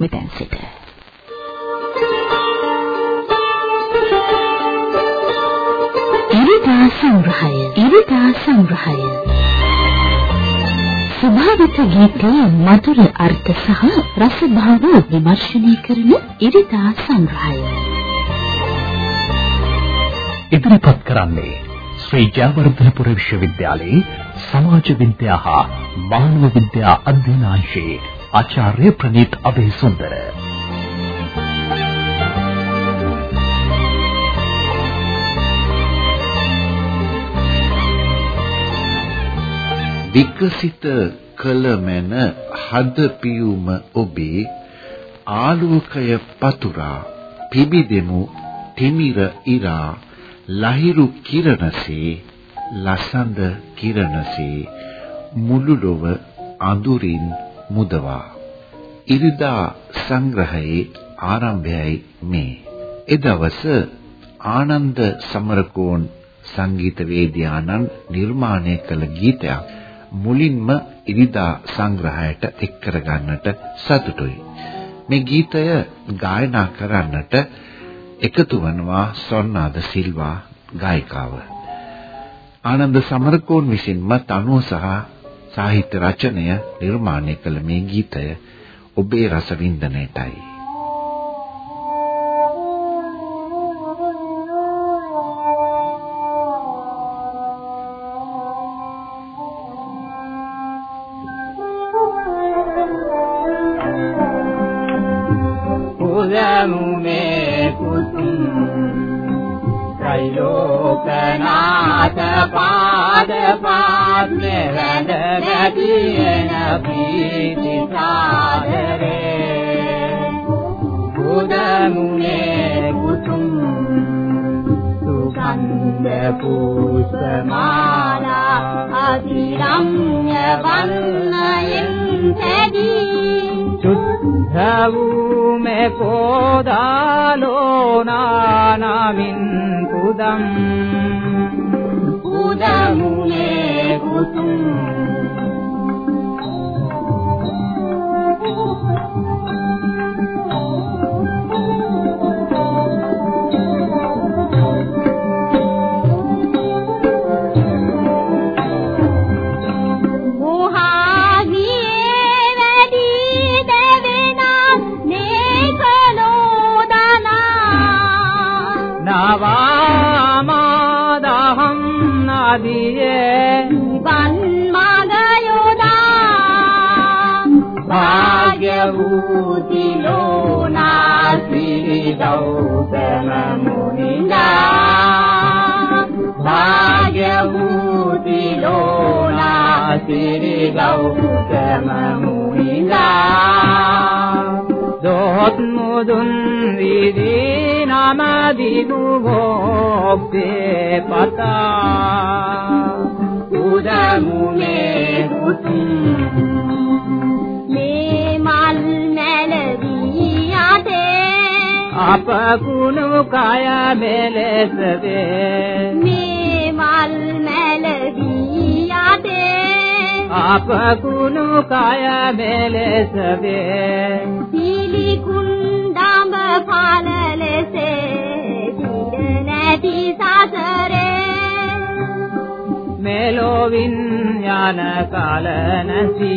මෙතෙන් සිට. ඉරිදා සංග්‍රහය. ඉරිදා සංග්‍රහය. ස්වභාවික ගීතයේ මధుර අර්ථ සහ රස භාව විමර්ශනය කරන ඉරිදා සංග්‍රහය. ඉදිරිපත් කරන්නේ ශ්‍රී ජයවර්ධනපුර විශ්වවිද්‍යාලයේ සමාජ විද්‍යා හා මානව විද්‍යා අධ්‍යනාංශයේ ආචාර්ය ප්‍රනීත් අබේසුන්දර. විකසිත කළ මැන හද පියුම ඔබේ ආලෝකය පතුරා පිබිදෙමු තිමිර ඉරා ලහිරු කිරණසේ ලසඳ කිරණසේ මුළු ලොව අඳුරින් මුදවා. ඉරිදා සංග්‍රහයේ ආරම්භයයි මේ. එදවස ආනන්ද සමරකෝන් සංගීතවේදියාණන් නිර්මාණය කළ ගීතයක් මුලින්ම ඉරිදා සංග්‍රහයට එක් කරගන්නට සතුටුයි. මේ ගීතය ගායනා කරන්නට එකතු වනවා සොන්නාද සිල්වා ගායිකාව. ආනන්ද සමරකෝන් විසින්ම තනුව සහ සාහිත්‍ය රචනය නිර්මාණය කළ මේ ගීතය ඔබේ රස වින්දනයටයි. තියෙන ප්‍රීති සාදරේ බුදමුනේ කුතුම් සුගන්ධ පුෂ්පමාලා අතිරම්‍ය වන්නයෙන් තැදී සුද්ධ වූ මේ පොදාලෝ නානමින් පුදම් පුදමුනේ කුතුම් Thank you. තිලෝනා සිරි ගෞතම මුනිඳා දොහොත් මුදුන් විදී නම දිනු භෝක්තේ පතා උදමුනේ කුතුම් මේ මල් නැලවී යතේ අප කුණු කය මෙලෙස වේ. මේ මල් නැලවී යතේ අප කුණු කය මෙලෙස වේ පිළිකුණ්ඩඹ පාන නැති සසරේ. මෙලොවින් යන කල නැසි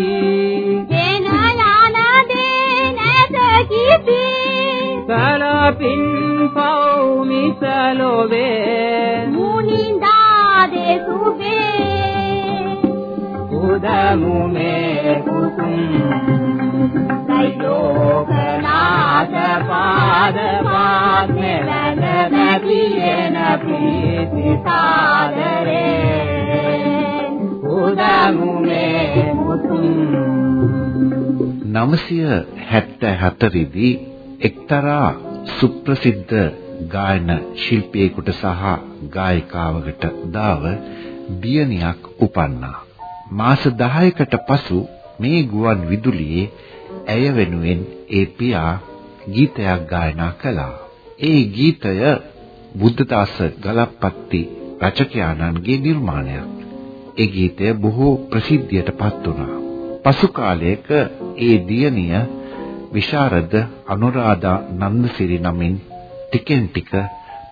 ගෙන යන දේ නැත කිසි කලපින් පව් මිසලොවේ මුනිඳා දෙසුබේ උදමුමේ කුතුම් සයිලෝකනාත පාද පාත්මේ වැඳ නැතින ප්‍රීති සාදරේ උදමුමේ මුතුම් 974 දී එක්තරා සුප්‍රසිද්ධ ගායන ශිල්පියෙකුට සහ ගායිකාවකට දාව දියණියක් උපන්නා. මාස 10කට පසු මේ ගුවන් විදුලියේ ඇය වෙනුවෙන් ඒ පියා ගීතයක් ගායනා කළා. ඒ ගීතය බුද්ධදාස ගලප්පත්ති රචකයාණන්ගේ නිර්මාණයක්. ඒ ගීතය බොහෝ ප්‍රසිද්ධියට පත් වුණා. පසු කාලයක ඒ දියණිය විශාරද අනුරාධා නන්දසිරි නමින් ටිකෙන් ටික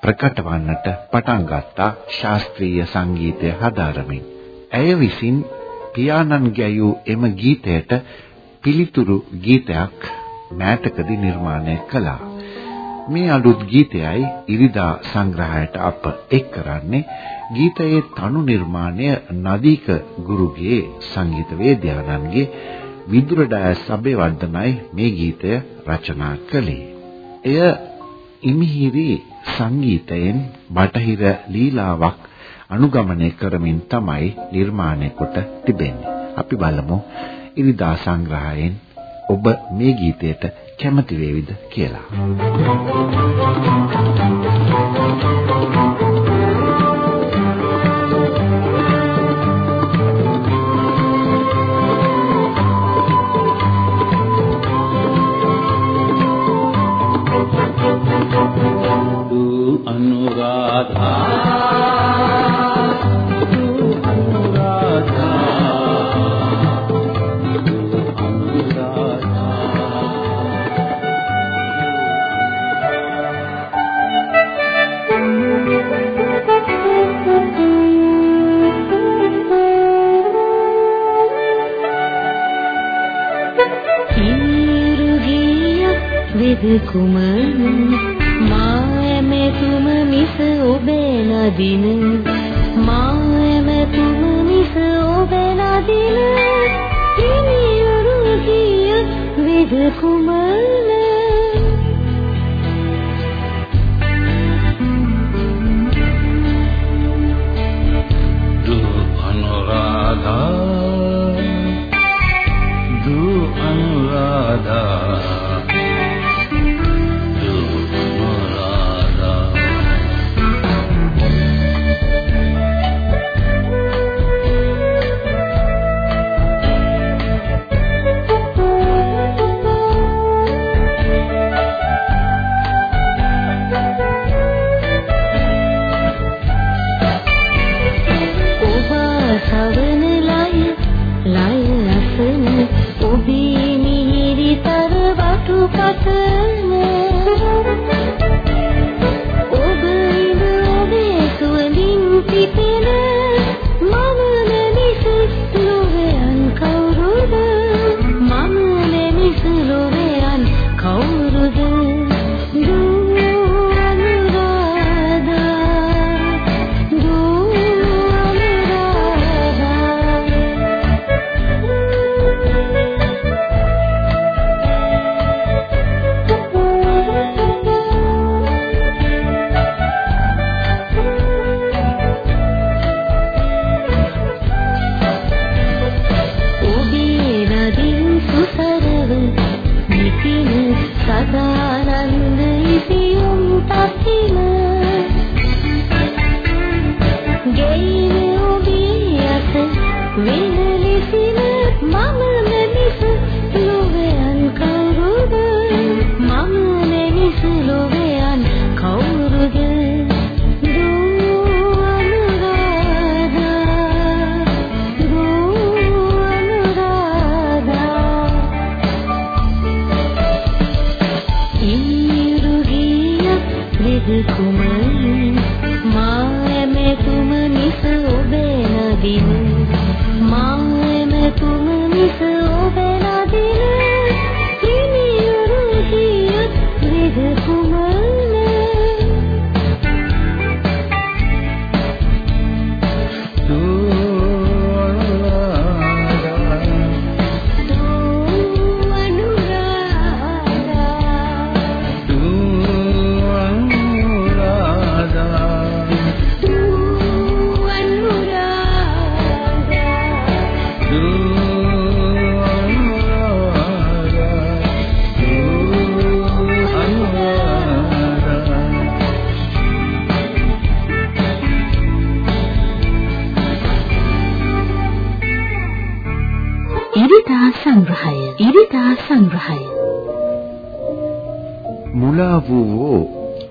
ප්‍රකට වන්නට පටන් ගත්තා ශාස්ත්‍රීය සංගීතය හදාරමින්. ඇය විසින් පියාණන් ගැයූ එම ගීතයට පිළිතුරු ගීතයක් මෑතකදී නිර්මාණය කළා. මේ අලුත් ගීතයයි ඉරිදා සංග්‍රහයට අප එක් කරන්නේ ගීතයේ තනු නිර්මාණය නදීක ගුරුගේ සංගීත වේද්‍යානන්ගේ විදුරඩය සබේවර්ධනයි මේ ගීතය රචනා කළේ. එය ඉමිහිරි සංගීතයෙන් බටහිර ලීලාවක් අනුගමනය කරමින් තමයි නිර්මාණය කොට තිබෙන්නේ. අපි බලමු ඉරිදා සංග්‍රහයෙන් ඔබ මේ ගීතයට කැමති වේවිද කියලා. කුමන? මායම තුම මිස ඔබේ නදින. මායම තුම මිස ඔබේ නදින. ඉනියුරු කිය විද කුමන?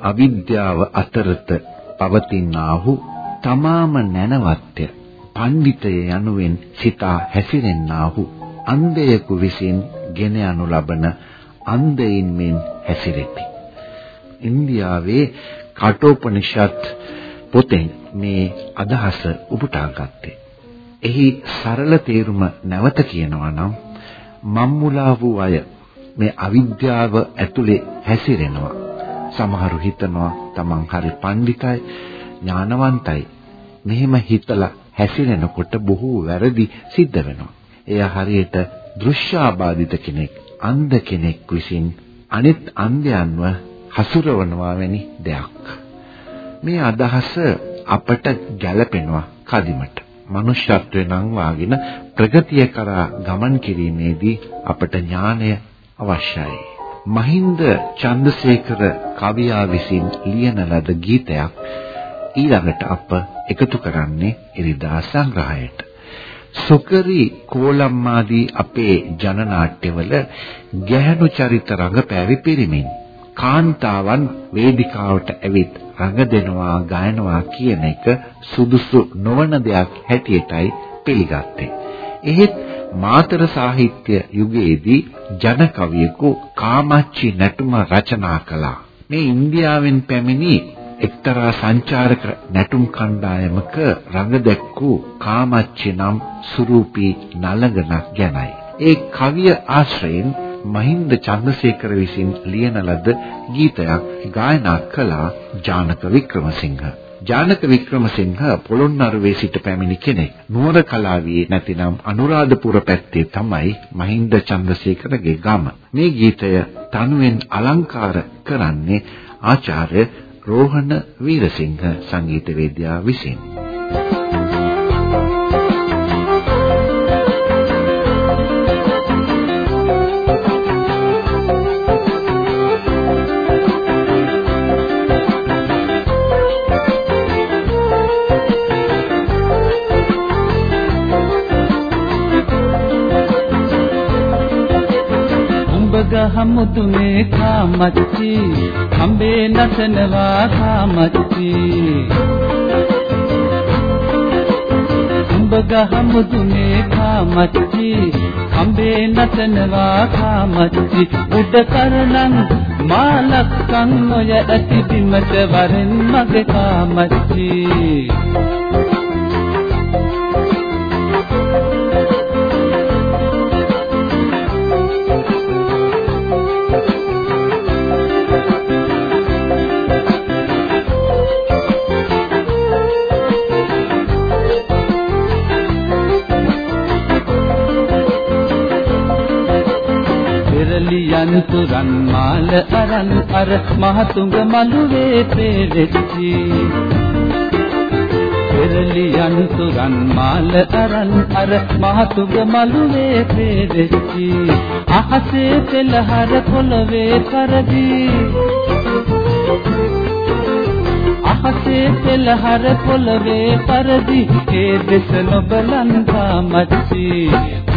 අවිද්‍යාව අතරත පවතිනාහු තමාම නැනවත්ය පඬිතය යනුවෙන් සිතා හැසිරෙන්නාහු අන්ධයෙකු විසින් ගෙන යනු ලබන අන්ධයින් මෙන් හැසිරෙති. ඉන්දියාවේ කටෝපනිෂත් පොතෙන් මේ අදහස උපුටා ගත්තේ. එහි සරල තේරුම නැවත කියනවා නම් මම්මුලා වූ අය මේ අවිද්‍යාව ඇතුලේ හැසිරෙනවා. සමහරු හිතනවා තමන් හරි පඬිතයි ඥානවන්තයි. මෙහෙම හිතලා හැසිරෙනකොට බොහෝ වැරදි සිද්ධ වෙනවා. එය හරියට දෘශ්‍යාබාධිත කෙනෙක්, අන්ධ කෙනෙක් විසින් අනිත් අන්ධයන්ව හසුරවනවා වැනි දෙයක්. මේ අදහස අපට ගැළපෙනවා කදිමට. මනුෂ්‍යත්වය නම් වාගෙන ප්‍රගතිය කරා ගමන් කිරීමේදී අපට ඥානය අවශ්‍යයි. මහින්ද චන්දසේකර කවියා විසින් ලියන ලද ගීතයක් ඊළඟට අප එකතු කරන්නේ ඉරිදා සංග්‍රහයට. සුකරි කෝලම්මාදී අපේ ජනනාට්‍යවල ගැහැණු චරිත රඟපෑවි පිරිමින් කාන්තාවන් වේදිකාවට ඇවිත් රඟ දෙනවා ගායනවා කියන එක සුදුසු නොවන දෙයක් හැටියටයි පිළිගත්තේ. එහෙත් මාතර සාහිත්‍ය යුගයේදී ජන කවියෙකු කාමච්චි නැටුම රචනා කළා. මේ ඉන්දියාවෙන් පැමිණි එක්තරා සංචාරක නැටුම් කණ්ඩායමක රඟ දැක්වූ කාමච්චි නම් සුරූපී නලගනක් ගැනයි. ඒ කවිය ආශ්‍රයෙන් මහින්ද චන්ද්‍රසේකර විසින් ලියන ලද ගීතයක් ගායනා කළා ජානක වික්‍රමසිංහ. ජානක වික්‍රමසිංහ පොළොන්නරුවේ සිට පැමිණි කෙනෙක්. නුවර කලාවේ නැතිනම් අනුරාධපුර පැත්තේ තමයි මහින්ද චන්ද්‍රසේකරගේ ගම. මේ ගීතය තනුවෙන් අලංකාර කරන්නේ ආචාර්ය රෝහණ වීරසිංහ සංගීතවේදියා විසින්. හමුදුනේ කාමච්චි. හම්බේ නසනවා කාමච්චි. උඹ ගහමුදුනේ කාමච්චි. හම්බේ නසනවා කාමච්චි. උඩ කරලන් මාලක්කන් ඔය ඇති බිමට වරෙන් මගේ කාමච්චි. යන්තුරන් මාල අරන් අර මහතුඟ මළුවේ පෙරෙච්චි. පෙරලි යන්තුරන් මාල අරන් අර මහතුඟ මළුවේ පෙරෙච්චි. අහසේ පෙළහර පොළවේ පරදී. අහසේ පෙළහර පොළවේ පරදී. ඒ දෙස නොබලන් තාමච්චි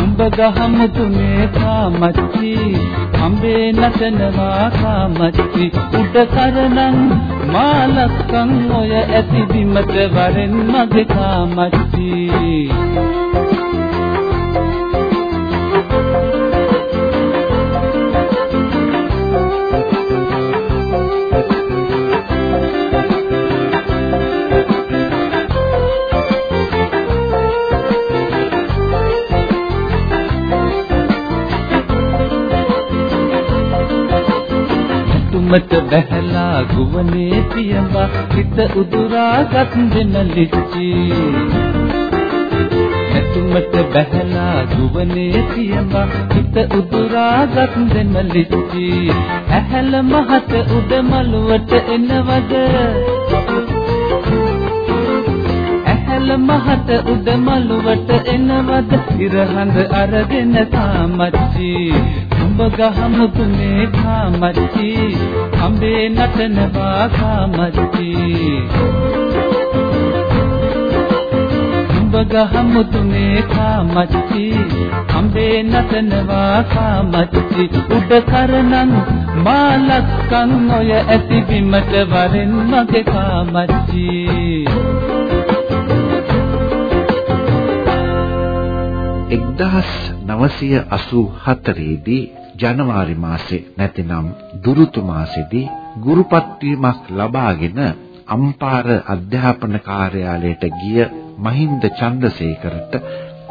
උඹ ගහමු තුනේ තාමච්චි අඹේ නටනවා කාමච්චි උඩ කරනන් මාලක්කන් ඔය ඇති බිමට වරෙන් මගේ කාමච්චි. ගමට බැහැලා ගුවනේ පියඹා හිත උදුරාගත් දෙන ලිච්චි ඇතුමට බැහැලා ගුවනේ පියඹා හිත උදුරාගත් දෙන ලිච්චි ඇහැල මහත උඩ මළුවට එනවද? ඇහැල මහත උඩ මළුවට එනවද? ඉරහඳ අරගෙන තාමච්චි. උඹ ගහමු තුනේ කාමච්චි අඹේ නටනවා කාමච්චි. උඹ ගහමු තුනේ කාමච්චි අඹේ නටනවා කාමච්චි. උඩ කරනන් මාලක්කන් ඔය ඇති බිමට වරෙන් මගේ කාමච්චි. 1984 දී ජනවාරි මාසේ නැතිනම් දුරුතු මාසෙදී ගුරුපත් වීමක් ලබාගෙන අම්පාර අධ්‍යාපන කාර්යාලයට ගිය මහින්ද චන්දසේකරට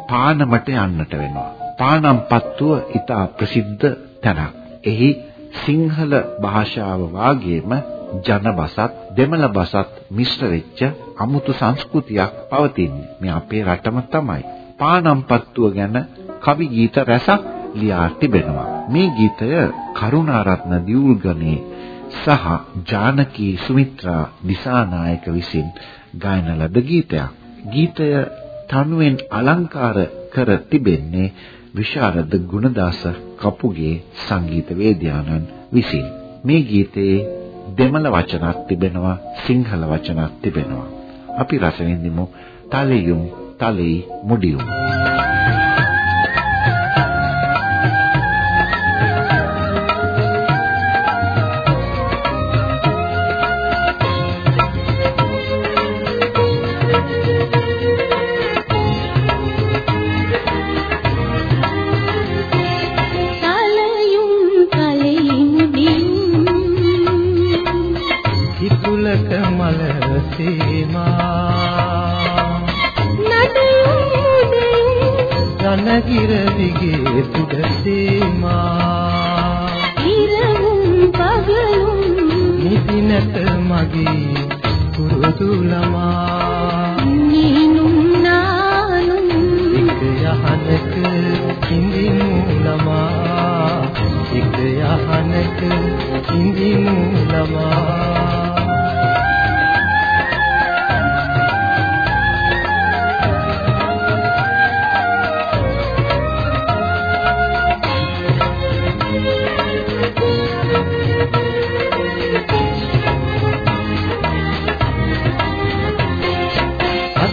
පානමට යන්නට වෙනවා. පානම්පත්තුව ඉතා ප්‍රසිද්ධ තැනක්. එහි සිංහල භාෂාව වාගේම ජන බසත් දෙමළ බසත් මිශ්‍ර වෙච්ච අමුතු සංස්කෘතියක් පවතින්නේ. මේ අපේ රටම තමයි. පානම්පත්තුව ගැන කවි ගීත රැසක් ලියා තිබෙනවා. මේ ගීතය කරුණාරත්න දියුල්ගනේ සහ ජානකී සුමිත්‍රා දිසානායක විසින් ගායන ලද ගීතයක්. ගීතය තනුවෙන් අලංකාර කර තිබෙන්නේ විශාරද ගුණදාස කපුගේ සංගීත වේදිකානන් විසින්. මේ ගීතයේ දෙමළ වචනක් තිබෙනවා සිංහල වචනක් තිබෙනවා. අපි රස විඳිමු තලෙයුම් තලෙයි මුඩියුම්. ඉඳිමු ළමා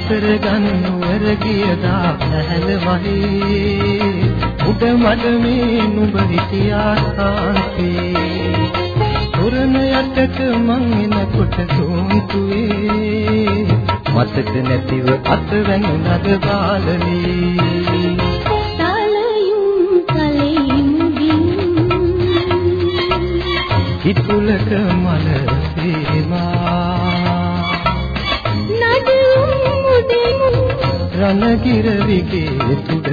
කරගන්නුවර ගියදා නැහැල වහේ උඩ මඩ මේ නුඹ හිටියා කාන්තේ. තොරණ යටට මං එනකොට සෝන්තුවේ. මතක නැතිව අත වැඟුණද බාලලී හිතුලක මල සේවා. රණගිර විගේ තුඩ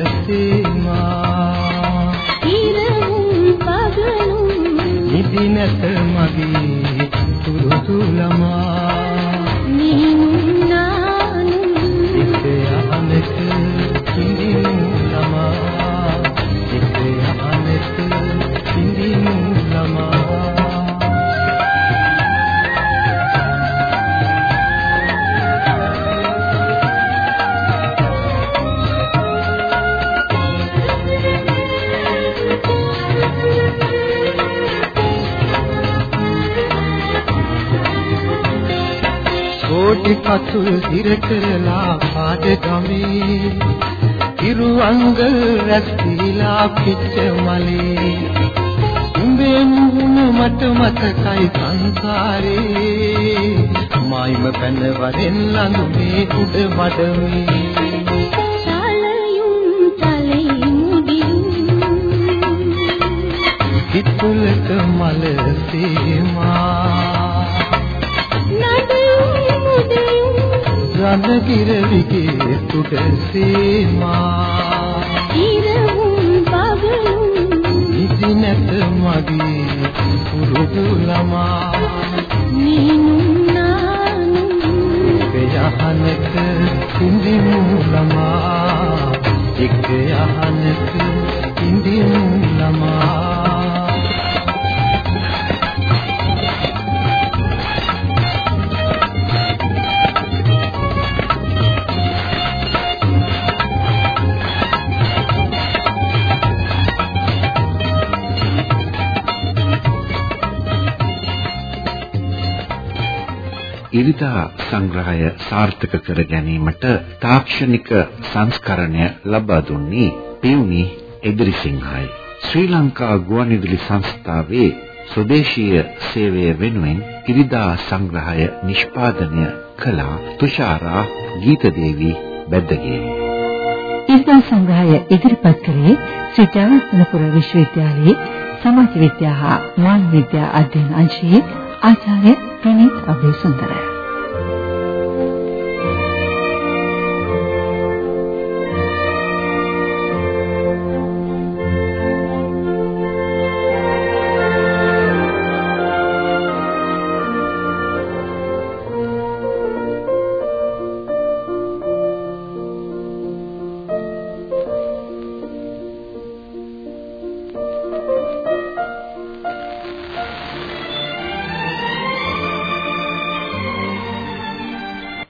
නැත මගේ තුරුතු ළමා පතුල් හිර කරලා පාද ගමේ. ඉරුවංගල් රැස්තිලා පිච්ච මලේ. උඹේ මුහුණ මට මතකයි සංසාරේ. මායිම පැන වරෙන් ළඟුනේ උඩ මඩමේ. හිතුලක මල සීමා රණගිර විගේ තුඩ සීමා. ඉරවුම් පගලුම් නිදි නැත මගේ පුරුදු ළමා. නානුම් යහනක ඉඳිමු ළමා. එක් යහනක ඉඳිමු ළමා ඉරිදා සංග්‍රහය සාර්ථක කර ගැනීමට තාක්ෂණික සංස්කරණය ලබා දුන්නේ පියුනි එදිරිසිංහයි. ශ්‍රී ලංකා ගුවන්විදුලි සංස්ථාවේ ස්වදේශීය සේවය වෙනුවෙන් ඉරිදා සංග්‍රහය නිෂ්පාදනය කළ තුෂාරා ගීතදේවි බෙද්දගේ. ඉරිදා සංග්‍රහය ඉදිරිපත් කළේ ශ්‍රී ජයවර්ධනපුර විශ්වවිද්‍යාලයේ සමාජ විද්‍යා හා මානව විද්‍යා අධ්‍යයන අංශයේ ආචාර්ය ප්‍රනීත් අබේසුන්දර